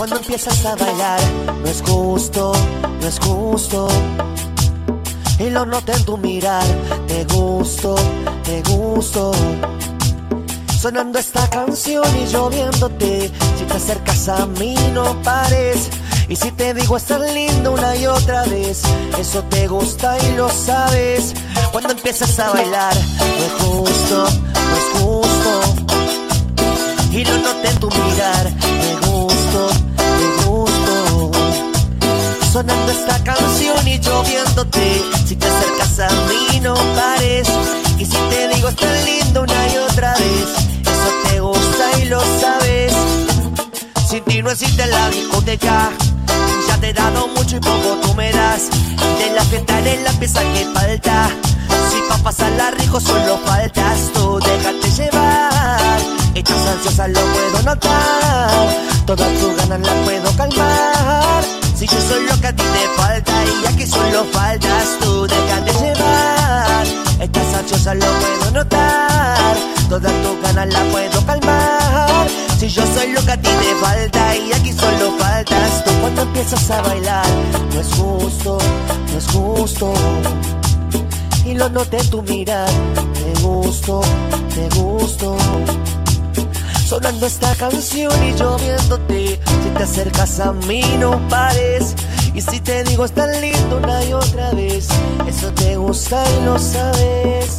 Cuando empiezas a bailar, no es justo, no es justo. Y lo noté en tu mirar, te gusto, te gusto. Sonando esta canción y lloviéndote, si te acercas a mí no pares. Y si te digo estar lindo una y otra vez, eso te gusta y lo sabes. Cuando empiezas a bailar, no es justo, no es justo. Sonando esta canción y lloviéndote, si te acercas a mí no pares. Y si te digo estar lindo una y otra vez, eso te gusta y lo sabes. Sin ti no existe la discoteca. Ya te he dado mucho y poco tú me das. De la fiesta eres la pieza que falta. Si pa' pasarla rico solo faltas tú, déjate llevar. Estás ansiosa, lo puedo notar. Todas tus ganas las puedo yo soy lo que a ti te falta y aquí solo faltas tú, déjate llevar. Estás ansiosa, lo puedo notar. Todas tus ganas las puedo calmar. Si yo soy lo que a ti te falta y aquí solo faltas tú cuando empiezas a bailar. No es justo, no es justo. Y lo noté en tu mirar. Te gusto. Sonando esta canción y lloviéndote. Si te acercas a mí no pares. Y si te digo estar lindo una y otra vez, eso te gusta y lo sabes.